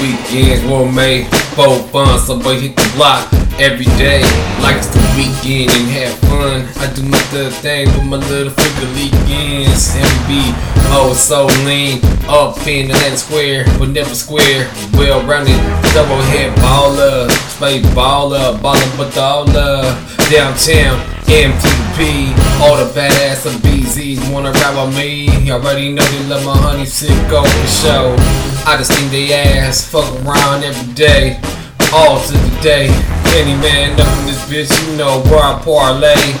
weekends were made for fun. So boy hit the block every day like it's the weekend and have fun. I do my little thing with my little figure weekends MB, oh so lean up in the land square, but never square. Well rounded, double head baller, space baller, baller but all downtown. MTP, all the of BZs wanna ride with me. You already know they love my honey sick go for show. I just think they ass, fuck around every day, all to the day. Any man up in this bitch, you know where I parlay.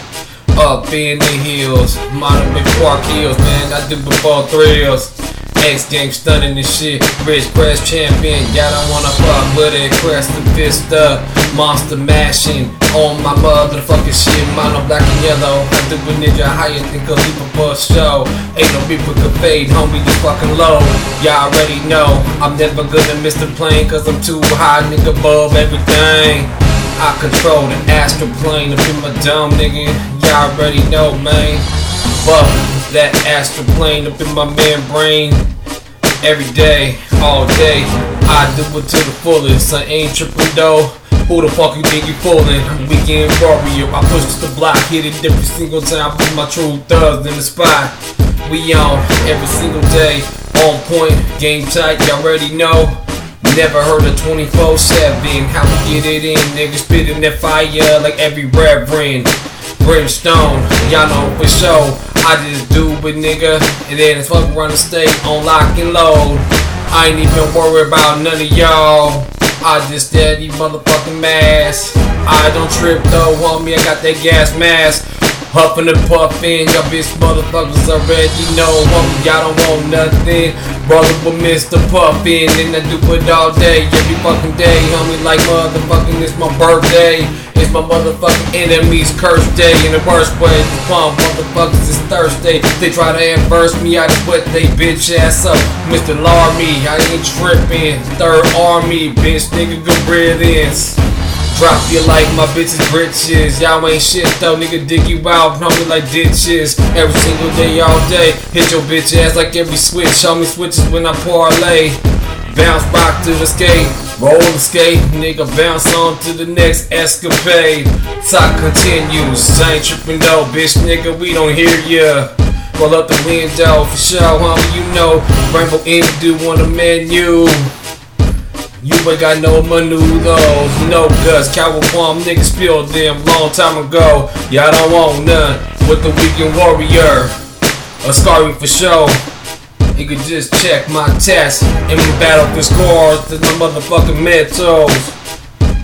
Up in the hills, modern big park hills, man. I do before thrills. X game stunning this shit. Rich press champion, y'all don't wanna fuck with it. Crest and fist up, monster mashing on my motherfucking shit. Mono black and yellow. I do a ninja higher than Khalifa for show. Ain't no people could fade, homie, you fucking low. Y'all already know I'm never gonna miss the plane, cause I'm too high, nigga, above everything. I control the astral plane up in my dome, nigga. Y'all already know, man. But that astral plane up in my man brain. Every day, all day, I do it to the fullest. I ain't tripping though. Who the fuck you think you fooling? Weekend warrior, I push the block, hit it every single time. Put my true thugs in the spot. We on every single day, on point, game tight. Y'all already know. Never heard of 24 7. How we get it in, niggas spitting that fire like every reverend. Brimstone, y'all know for sure. I just do it, nigga. And then it's fuck around the state on lock and load. I ain't even worried about none of y'all. I just steady motherfucking mask. I don't trip though, homie. I got that gas mask. Huffing and puffing, y'all bitch motherfuckers already know. Homie, y'all don't want nothing. Brother with Mr. Puffin, and I do it all day, every fucking day. Homie, like motherfucking, it's my birthday. It's my motherfucking enemy's curse day. In the worst way, the pump motherfuckers is Thursday. They try to adverse me, I just wet they bitch ass up. Mr. Larmy, I ain't tripping. Third army, bitch, nigga, good riddance. Drop you like my bitches britches. Y'all ain't shit though, nigga dig you out, me like ditches. Every single day, all day. Hit your bitch ass like every switch. Show me switches when I parlay. Bounce back to the skate, roll the skate, nigga bounce on to the next escapade. Talk continues, I ain't tripping though, bitch nigga, we don't hear ya. Roll up the window for sure, homie, you know. Rainbow do on the menu. You ain't got no menudos, no guts. Cowboy bomb niggas spilled them long time ago. Y'all don't want none with the weekend warrior. A scarring for sure. You could just check my test and we battle the scores to my motherfucking mentals.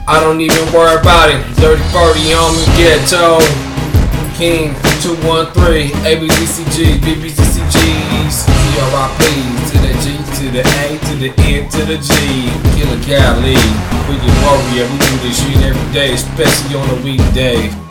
I don't even worry about it. Dirty 40 on me ghetto. King 213, ABCCG, BBCCGs, CRIP to the A to the N to the G. Killer Cali, we get warrior, we do this shit every day, especially on a weekday.